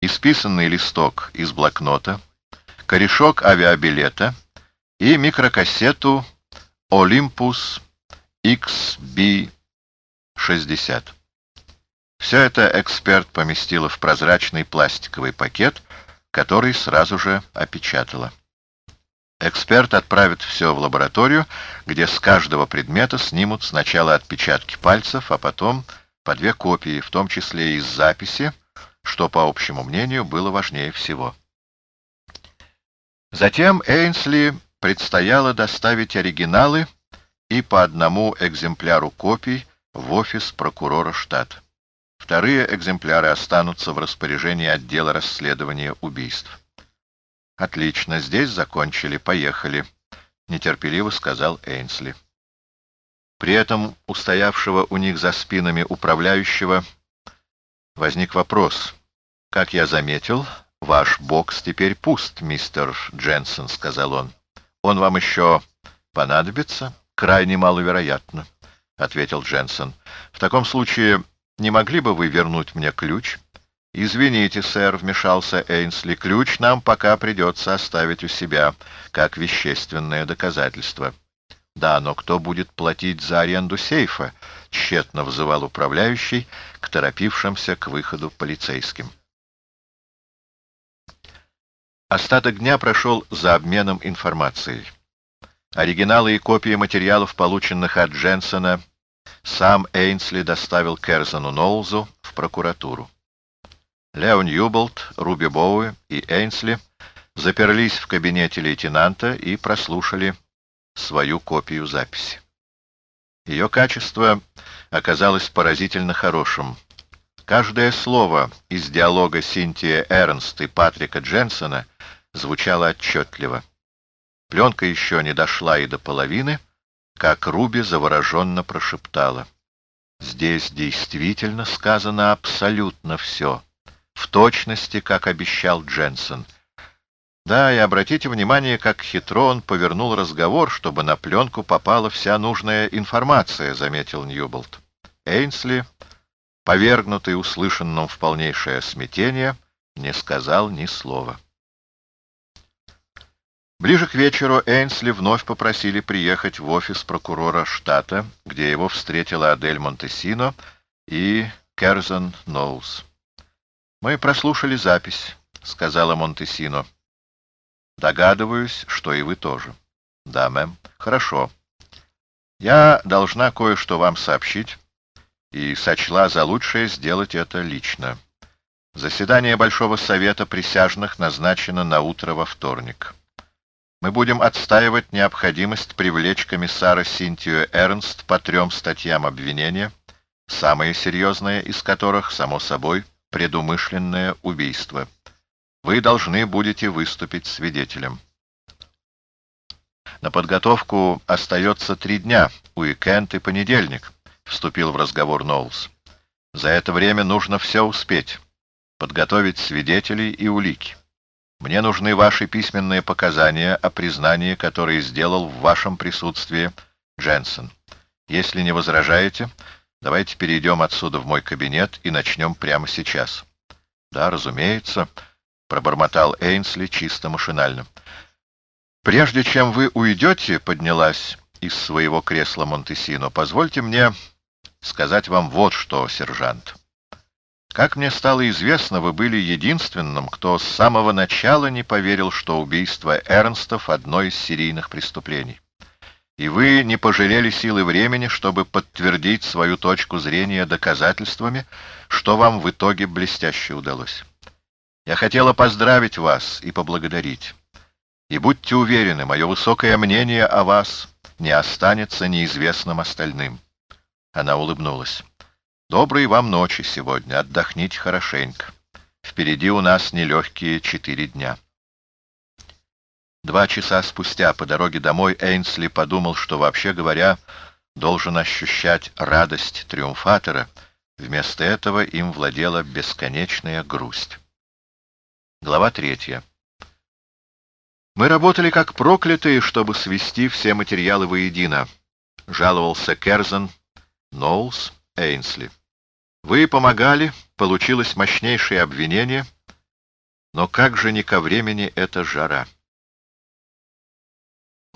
исписанный листок из блокнота, корешок авиабилета и микрокассету Olympus XB60. Все это эксперт поместила в прозрачный пластиковый пакет, который сразу же опечатала. Эксперт отправит все в лабораторию, где с каждого предмета снимут сначала отпечатки пальцев, а потом по две копии, в том числе из записи, что, по общему мнению, было важнее всего. Затем Эйнсли предстояло доставить оригиналы и по одному экземпляру копий в офис прокурора штата. Вторые экземпляры останутся в распоряжении отдела расследования убийств. «Отлично, здесь закончили, поехали», — нетерпеливо сказал Эйнсли. При этом у стоявшего у них за спинами управляющего возник вопрос. «Как я заметил, ваш бокс теперь пуст, мистер Дженсен», — сказал он. «Он вам еще понадобится?» «Крайне маловероятно», — ответил Дженсен. «В таком случае не могли бы вы вернуть мне ключ?» «Извините, сэр», — вмешался Эйнсли, — «ключ нам пока придется оставить у себя, как вещественное доказательство». «Да, но кто будет платить за аренду сейфа?» — тщетно взывал управляющий к торопившимся к выходу полицейским. Остаток дня прошел за обменом информацией. Оригиналы и копии материалов, полученных от Дженсона, сам Эйнсли доставил Керзану Ноулзу в прокуратуру. Леон Юболт, Руби Боуи и Эйнсли заперлись в кабинете лейтенанта и прослушали свою копию записи. Ее качество оказалось поразительно хорошим. Каждое слово из диалога Синтия Эрнст и Патрика Дженсона звучало отчетливо. Пленка еще не дошла и до половины, как Руби завороженно прошептала. Здесь действительно сказано абсолютно все, в точности, как обещал Дженсен. Да, и обратите внимание, как хитро он повернул разговор, чтобы на пленку попала вся нужная информация, заметил Ньюболт. Эйнсли, повергнутый услышанным в полнейшее смятение, не сказал ни слова. Ближе к вечеру Эйнсли вновь попросили приехать в офис прокурора штата, где его встретила Адель Монтесино и Керзен Ноулс. «Мы прослушали запись», — сказала Монтесино. «Догадываюсь, что и вы тоже». «Да, мэм. Хорошо. Я должна кое-что вам сообщить и сочла за лучшее сделать это лично. Заседание Большого Совета присяжных назначено на утро во вторник». Мы будем отстаивать необходимость привлечь комиссара Синтию Эрнст по трем статьям обвинения, самое серьезное из которых, само собой, предумышленное убийство. Вы должны будете выступить свидетелем. На подготовку остается три дня, уикенд и понедельник, вступил в разговор Ноулс. За это время нужно все успеть, подготовить свидетелей и улики. Мне нужны ваши письменные показания о признании, которые сделал в вашем присутствии Дженсен. Если не возражаете, давайте перейдем отсюда в мой кабинет и начнем прямо сейчас. — Да, разумеется, — пробормотал Эйнсли чисто машинально. — Прежде чем вы уйдете, — поднялась из своего кресла Монтесино, — позвольте мне сказать вам вот что, сержант. Как мне стало известно, вы были единственным, кто с самого начала не поверил, что убийство Эрнстов — одно из серийных преступлений. И вы не пожалели силы времени, чтобы подтвердить свою точку зрения доказательствами, что вам в итоге блестяще удалось. Я хотела поздравить вас и поблагодарить. И будьте уверены, мое высокое мнение о вас не останется неизвестным остальным. Она улыбнулась. Доброй вам ночи сегодня, отдохните хорошенько. Впереди у нас нелегкие четыре дня. Два часа спустя по дороге домой Эйнсли подумал, что, вообще говоря, должен ощущать радость триумфатора. Вместо этого им владела бесконечная грусть. Глава третья. «Мы работали как проклятые, чтобы свести все материалы воедино», — жаловался Керзен Ноулс Эйнсли. Вы помогали, получилось мощнейшее обвинение, Но как же не ко времени эта жара?